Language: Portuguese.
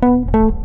Música